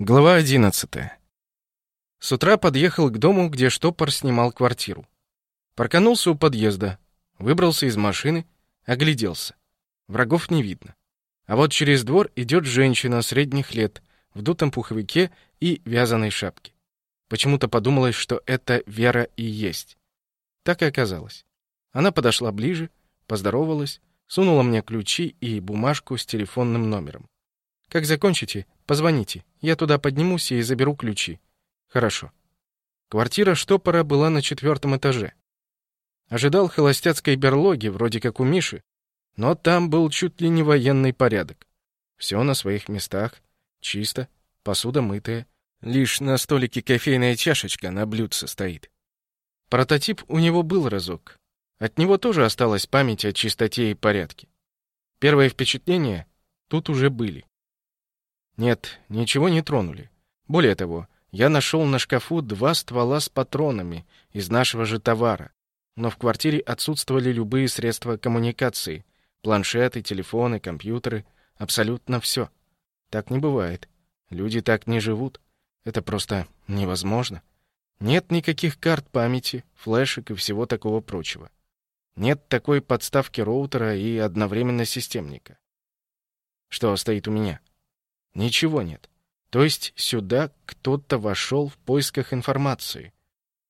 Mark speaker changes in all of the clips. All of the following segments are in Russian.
Speaker 1: Глава 11. С утра подъехал к дому, где штопор снимал квартиру. Парканулся у подъезда, выбрался из машины, огляделся. Врагов не видно. А вот через двор идет женщина средних лет в дутом пуховике и вязаной шапке. Почему-то подумалось, что это Вера и есть. Так и оказалось. Она подошла ближе, поздоровалась, сунула мне ключи и бумажку с телефонным номером. Как закончите, позвоните. Я туда поднимусь и заберу ключи. Хорошо. Квартира штопора была на четвертом этаже. Ожидал холостяцкой берлоги, вроде как у Миши, но там был чуть ли не военный порядок. Все на своих местах, чисто, посуда мытая, лишь на столике кофейная чашечка на блюдце стоит. Прототип у него был разок. От него тоже осталась память о чистоте и порядке. Первые впечатления тут уже были. Нет, ничего не тронули. Более того, я нашел на шкафу два ствола с патронами из нашего же товара. Но в квартире отсутствовали любые средства коммуникации. Планшеты, телефоны, компьютеры. Абсолютно все. Так не бывает. Люди так не живут. Это просто невозможно. Нет никаких карт памяти, флешек и всего такого прочего. Нет такой подставки роутера и одновременно системника. Что стоит у меня? Ничего нет. То есть сюда кто-то вошел в поисках информации.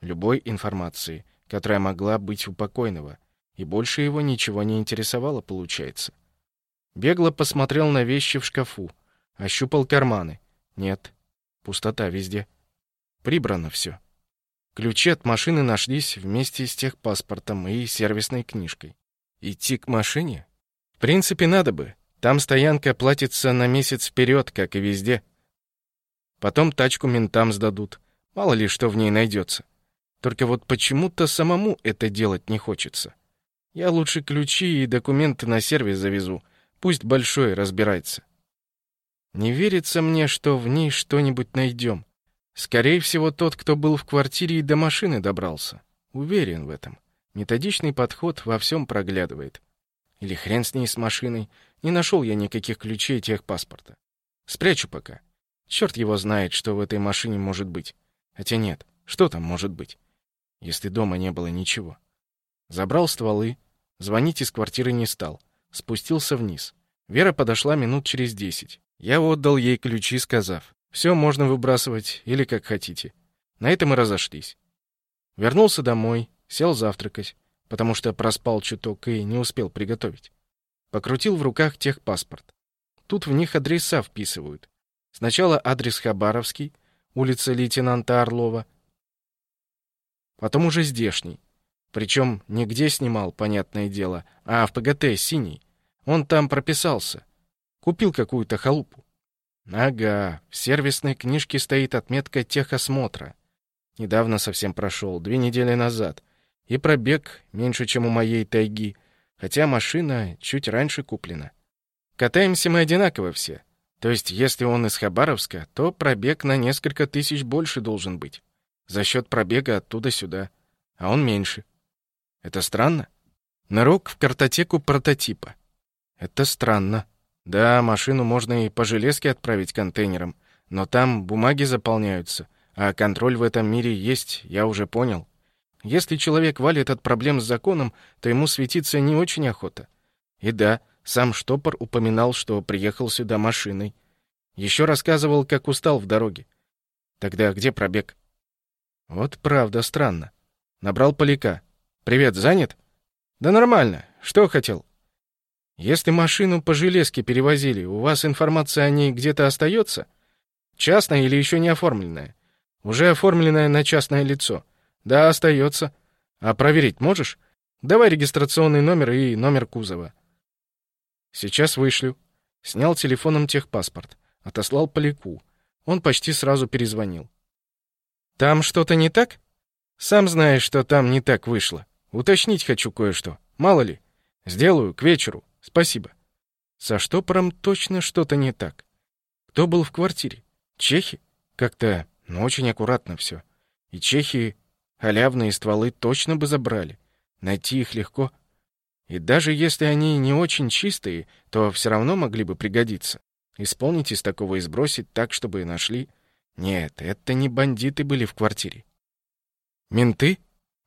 Speaker 1: Любой информации, которая могла быть у покойного. И больше его ничего не интересовало, получается. Бегло посмотрел на вещи в шкафу. Ощупал карманы. Нет. Пустота везде. Прибрано все. Ключи от машины нашлись вместе с техпаспортом и сервисной книжкой. Идти к машине? В принципе, надо бы. Там стоянка платится на месяц вперед, как и везде. Потом тачку ментам сдадут. Мало ли что в ней найдется. Только вот почему-то самому это делать не хочется. Я лучше ключи и документы на сервис завезу. Пусть большой разбирается. Не верится мне, что в ней что-нибудь найдем. Скорее всего, тот, кто был в квартире и до машины добрался. Уверен в этом. Методичный подход во всем проглядывает. Или хрен с ней с машиной. Не нашел я никаких ключей техпаспорта. Спрячу пока. Черт его знает, что в этой машине может быть. Хотя нет, что там может быть? Если дома не было ничего. Забрал стволы, звонить из квартиры не стал. Спустился вниз. Вера подошла минут через десять. Я отдал ей ключи, сказав, «Все можно выбрасывать, или как хотите». На этом и разошлись. Вернулся домой, сел завтракать потому что проспал чуток и не успел приготовить. Покрутил в руках техпаспорт. Тут в них адреса вписывают. Сначала адрес Хабаровский, улица лейтенанта Орлова, потом уже здешний. Причем нигде снимал, понятное дело, а в ПГТ синий. Он там прописался. Купил какую-то халупу. Ага, в сервисной книжке стоит отметка техосмотра. Недавно совсем прошел, две недели назад. И пробег меньше, чем у моей тайги, хотя машина чуть раньше куплена. Катаемся мы одинаково все. То есть, если он из Хабаровска, то пробег на несколько тысяч больше должен быть. За счет пробега оттуда сюда. А он меньше. Это странно? Нарок в картотеку прототипа. Это странно. Да, машину можно и по железке отправить контейнером, но там бумаги заполняются, а контроль в этом мире есть, я уже понял. Если человек валит от проблем с законом, то ему светиться не очень охота. И да, сам штопор упоминал, что приехал сюда машиной. Еще рассказывал, как устал в дороге. Тогда где пробег? Вот правда странно. Набрал поляка. «Привет, занят?» «Да нормально. Что хотел?» «Если машину по железке перевозили, у вас информация о ней где-то остается? Частная или еще не оформленная? Уже оформленная на частное лицо. Да, остается. А проверить можешь? Давай регистрационный номер и номер кузова. Сейчас вышлю. Снял телефоном техпаспорт. Отослал Поляку. Он почти сразу перезвонил. Там что-то не так? Сам знаешь, что там не так вышло. Уточнить хочу кое-что. Мало ли. Сделаю к вечеру. Спасибо. Со штопором точно что-то не так. Кто был в квартире? Чехи? Как-то, ну, очень аккуратно все. И чехи Халявные стволы точно бы забрали. Найти их легко. И даже если они не очень чистые, то все равно могли бы пригодиться. Исполнить из такого и сбросить так, чтобы нашли? Нет, это не бандиты были в квартире. Менты?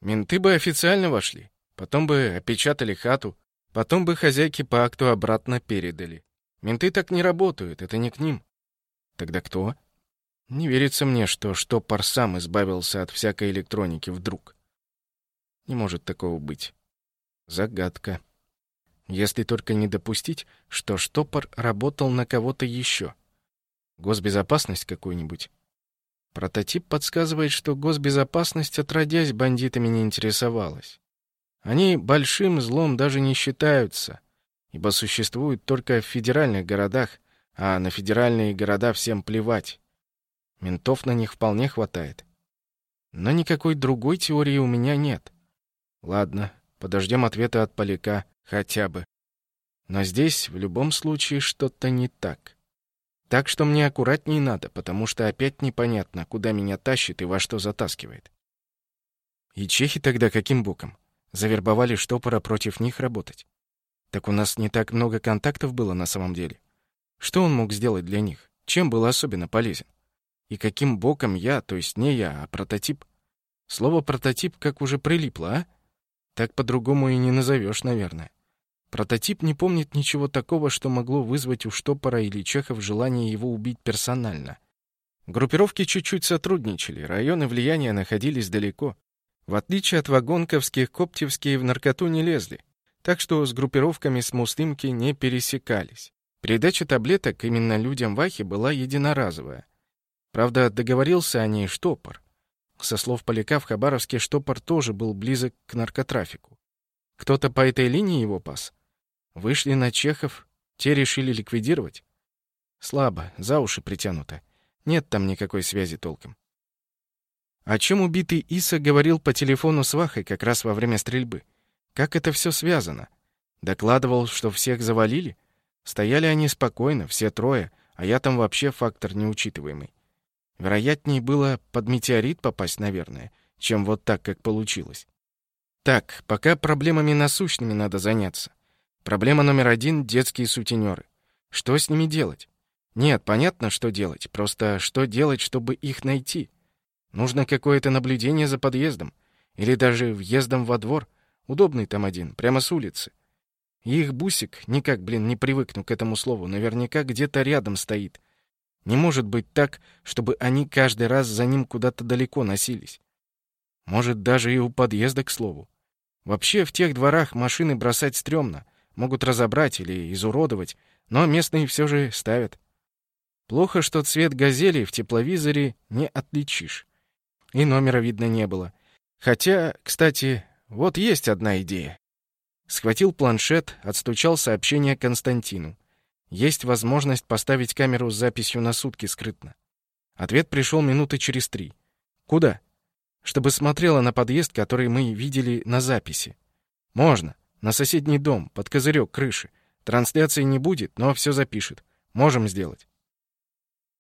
Speaker 1: Менты бы официально вошли. Потом бы опечатали хату. Потом бы хозяйке по акту обратно передали. Менты так не работают, это не к ним. Тогда кто? Не верится мне, что штопор сам избавился от всякой электроники вдруг. Не может такого быть. Загадка. Если только не допустить, что штопор работал на кого-то еще. Госбезопасность какую-нибудь. Прототип подсказывает, что госбезопасность отродясь бандитами не интересовалась. Они большим злом даже не считаются, ибо существуют только в федеральных городах, а на федеральные города всем плевать. Ментов на них вполне хватает. Но никакой другой теории у меня нет. Ладно, подождем ответа от Поляка хотя бы. Но здесь в любом случае что-то не так. Так что мне аккуратней надо, потому что опять непонятно, куда меня тащит и во что затаскивает. И чехи тогда каким боком? Завербовали штопора против них работать. Так у нас не так много контактов было на самом деле. Что он мог сделать для них? Чем был особенно полезен? И каким боком я, то есть не я, а прототип? Слово «прототип» как уже прилипло, а? Так по-другому и не назовешь, наверное. Прототип не помнит ничего такого, что могло вызвать у Штопора или Чехов желание его убить персонально. Группировки чуть-чуть сотрудничали, районы влияния находились далеко. В отличие от вагонковских, коптевские в наркоту не лезли, так что с группировками с Муслимки не пересекались. Передача таблеток именно людям Вахи была единоразовая. Правда, договорился о ней Штопор. Со слов Поляка в Хабаровске Штопор тоже был близок к наркотрафику. Кто-то по этой линии его пас? Вышли на чехов, те решили ликвидировать? Слабо, за уши притянуто. Нет там никакой связи толком. О чем убитый Иса говорил по телефону с Вахой как раз во время стрельбы? Как это все связано? Докладывал, что всех завалили? Стояли они спокойно, все трое, а я там вообще фактор неучитываемый. Вероятнее было под метеорит попасть, наверное, чем вот так, как получилось. Так, пока проблемами насущными надо заняться. Проблема номер один — детские сутенеры. Что с ними делать? Нет, понятно, что делать. Просто что делать, чтобы их найти? Нужно какое-то наблюдение за подъездом. Или даже въездом во двор. Удобный там один, прямо с улицы. И их бусик, никак, блин, не привыкну к этому слову, наверняка где-то рядом стоит. Не может быть так, чтобы они каждый раз за ним куда-то далеко носились. Может, даже и у подъезда, к слову. Вообще, в тех дворах машины бросать стрёмно — Могут разобрать или изуродовать, но местные все же ставят. Плохо, что цвет газели в тепловизоре не отличишь. И номера видно не было. Хотя, кстати, вот есть одна идея. Схватил планшет, отстучал сообщение Константину. Есть возможность поставить камеру с записью на сутки скрытно. Ответ пришел минуты через три. Куда? Чтобы смотрела на подъезд, который мы видели на записи. Можно. На соседний дом, под козырек крыши. Трансляции не будет, но все запишет. Можем сделать.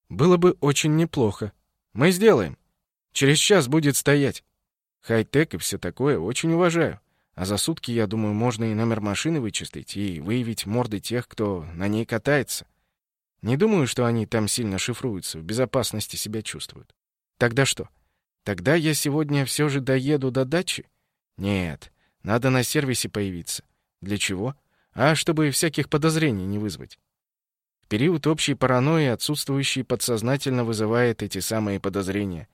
Speaker 1: Было бы очень неплохо. Мы сделаем. Через час будет стоять. Хай-тек и все такое очень уважаю. А за сутки, я думаю, можно и номер машины вычислить и выявить морды тех, кто на ней катается. Не думаю, что они там сильно шифруются, в безопасности себя чувствуют. Тогда что? Тогда я сегодня все же доеду до дачи? Нет, надо на сервисе появиться. Для чего? А чтобы всяких подозрений не вызвать. В период общей паранойи отсутствующий подсознательно вызывает эти самые подозрения.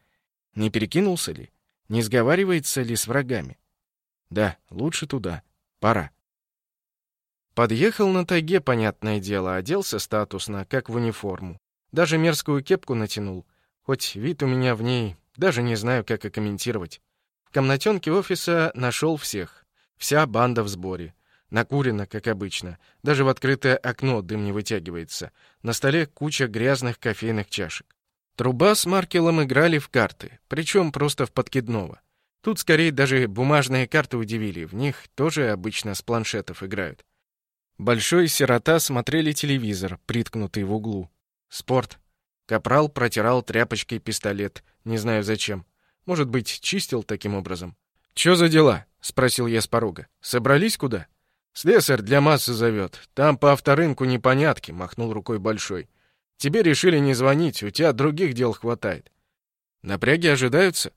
Speaker 1: Не перекинулся ли? Не сговаривается ли с врагами? Да, лучше туда. Пора. Подъехал на тайге, понятное дело, оделся статусно, как в униформу. Даже мерзкую кепку натянул. Хоть вид у меня в ней, даже не знаю, как и комментировать комнатенке офиса нашел всех. Вся банда в сборе. Накурено, как обычно. Даже в открытое окно дым не вытягивается. На столе куча грязных кофейных чашек. Труба с Маркелом играли в карты, причем просто в подкидного. Тут скорее даже бумажные карты удивили, в них тоже обычно с планшетов играют. Большой сирота смотрели телевизор, приткнутый в углу. Спорт. Капрал протирал тряпочкой пистолет, не знаю зачем. Может быть, чистил таким образом. «Чё за дела?» — спросил я с порога. «Собрались куда?» «Слесарь для массы зовет. Там по авторынку непонятки», — махнул рукой Большой. Тебе решили не звонить, у тебя других дел хватает. Напряги ожидаются?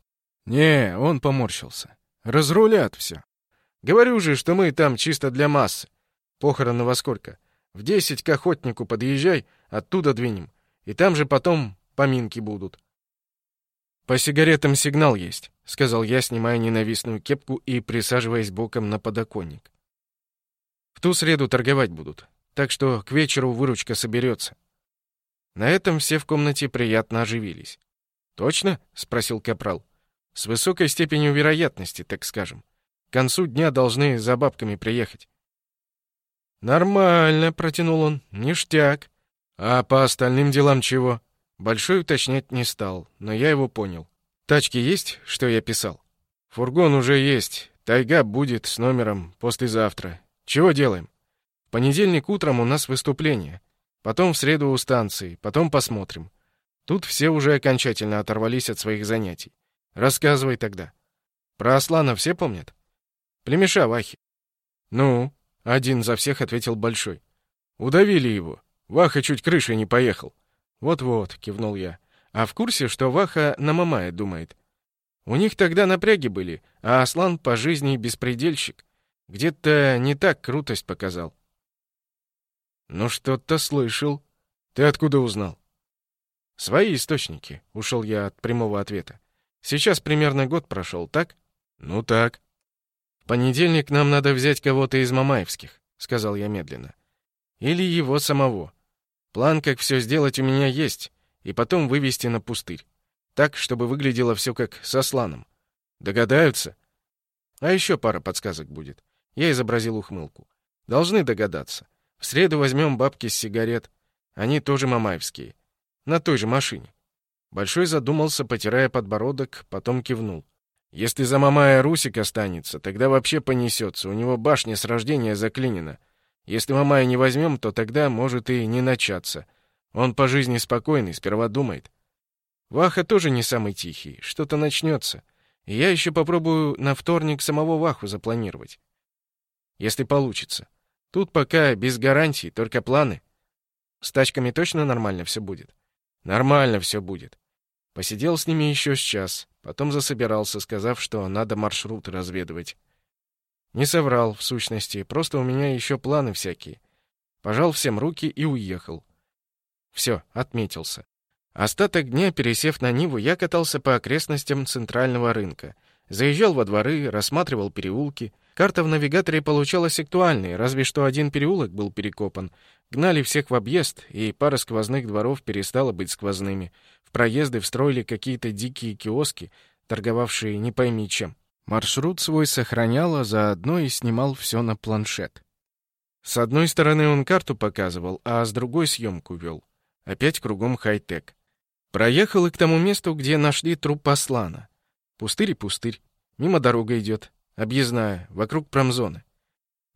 Speaker 1: Не, он поморщился. Разрулят все. Говорю же, что мы там чисто для массы. Похороны во сколько? В десять к охотнику подъезжай, оттуда двинем. И там же потом поминки будут. По сигаретам сигнал есть, сказал я, снимая ненавистную кепку и присаживаясь боком на подоконник. В ту среду торговать будут, так что к вечеру выручка соберется. На этом все в комнате приятно оживились. «Точно?» — спросил Капрал. «С высокой степенью вероятности, так скажем. К концу дня должны за бабками приехать». «Нормально», — протянул он. «Ништяк. А по остальным делам чего?» Большой уточнять не стал, но я его понял. «Тачки есть, что я писал?» «Фургон уже есть. Тайга будет с номером послезавтра. Чего делаем?» «В понедельник утром у нас выступление. Потом в среду у станции. Потом посмотрим. Тут все уже окончательно оторвались от своих занятий. Рассказывай тогда. Про Аслана все помнят? Племеша Вахи. Ну, один за всех ответил Большой. Удавили его. Ваха чуть крышей не поехал. Вот-вот, кивнул я. А в курсе, что Ваха на Мамая думает? У них тогда напряги были, а Аслан по жизни беспредельщик. Где-то не так крутость показал. Ну что-то слышал. Ты откуда узнал? Свои источники, ушел я от прямого ответа. Сейчас примерно год прошел, так? Ну так. В понедельник нам надо взять кого-то из Мамаевских, сказал я медленно. Или его самого. План, как все сделать, у меня есть, и потом вывести на пустырь. Так, чтобы выглядело все как со сланом. Догадаются? А еще пара подсказок будет. Я изобразил ухмылку. Должны догадаться. В среду возьмем бабки с сигарет. Они тоже мамаевские. На той же машине. Большой задумался, потирая подбородок, потом кивнул. Если за Мамая Русик останется, тогда вообще понесется. У него башня с рождения заклинена. Если Мамая не возьмем, то тогда может и не начаться. Он по жизни спокойный, сперва думает. Ваха тоже не самый тихий, что-то начнется. И я еще попробую на вторник самого Ваху запланировать. Если получится. Тут пока без гарантий, только планы. С тачками точно нормально все будет? Нормально все будет. Посидел с ними еще с час, потом засобирался, сказав, что надо маршруты разведывать. Не соврал, в сущности, просто у меня еще планы всякие. Пожал всем руки и уехал. Все, отметился. Остаток дня, пересев на Ниву, я катался по окрестностям центрального рынка. Заезжал во дворы, рассматривал переулки — Карта в навигаторе получалась актуальной, разве что один переулок был перекопан. Гнали всех в объезд, и пара сквозных дворов перестала быть сквозными. В проезды встроили какие-то дикие киоски, торговавшие не пойми чем. Маршрут свой сохранял, а заодно и снимал все на планшет. С одной стороны он карту показывал, а с другой съемку вел. Опять кругом хай-тек. Проехал и к тому месту, где нашли труп Аслана. Пустырь и пустырь. Мимо дорога идет. Объездная, вокруг промзоны.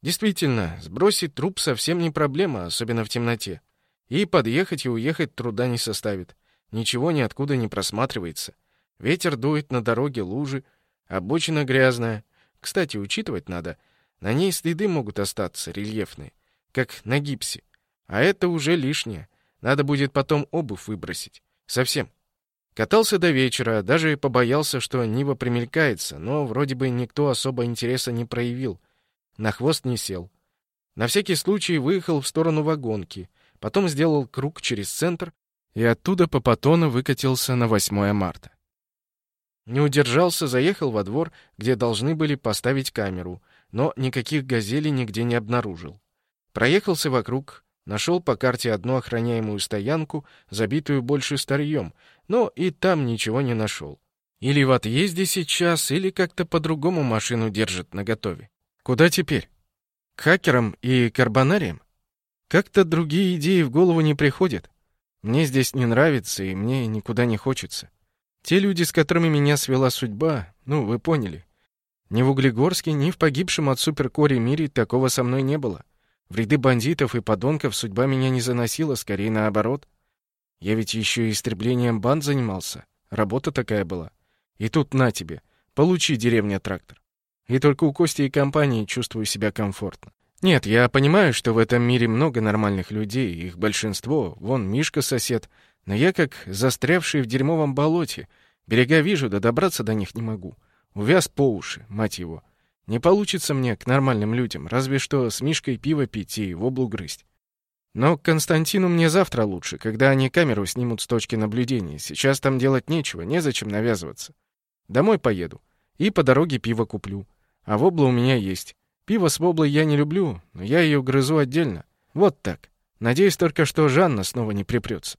Speaker 1: Действительно, сбросить труп совсем не проблема, особенно в темноте. И подъехать и уехать труда не составит. Ничего ниоткуда не просматривается. Ветер дует на дороге лужи, обочина грязная. Кстати, учитывать надо, на ней следы могут остаться, рельефные, как на гипсе. А это уже лишнее. Надо будет потом обувь выбросить. Совсем. Катался до вечера, даже побоялся, что Нива примелькается, но вроде бы никто особо интереса не проявил. На хвост не сел. На всякий случай выехал в сторону вагонки, потом сделал круг через центр и оттуда по Патону выкатился на 8 марта. Не удержался, заехал во двор, где должны были поставить камеру, но никаких газелей нигде не обнаружил. Проехался вокруг, Нашел по карте одну охраняемую стоянку, забитую больше старьем, но и там ничего не нашел. Или в отъезде сейчас, или как-то по-другому машину держат наготове. Куда теперь? К хакерам и карбонариям? Как-то другие идеи в голову не приходят. Мне здесь не нравится, и мне никуда не хочется. Те люди, с которыми меня свела судьба, ну, вы поняли. Ни в Углегорске, ни в погибшем от суперкоре мире такого со мной не было. В ряды бандитов и подонков судьба меня не заносила, скорее наоборот. Я ведь еще и истреблением банд занимался. Работа такая была. И тут на тебе. Получи, деревня-трактор. И только у Кости и компании чувствую себя комфортно. Нет, я понимаю, что в этом мире много нормальных людей, их большинство. Вон Мишка сосед. Но я как застрявший в дерьмовом болоте. Берега вижу, да добраться до них не могу. Увяз по уши, мать его. Не получится мне к нормальным людям, разве что с Мишкой пиво пить и в облу грызть. Но к Константину мне завтра лучше, когда они камеру снимут с точки наблюдения. Сейчас там делать нечего, незачем навязываться. Домой поеду. И по дороге пиво куплю. А вобла у меня есть. Пиво с воблой я не люблю, но я ее грызу отдельно. Вот так. Надеюсь только, что Жанна снова не припрется.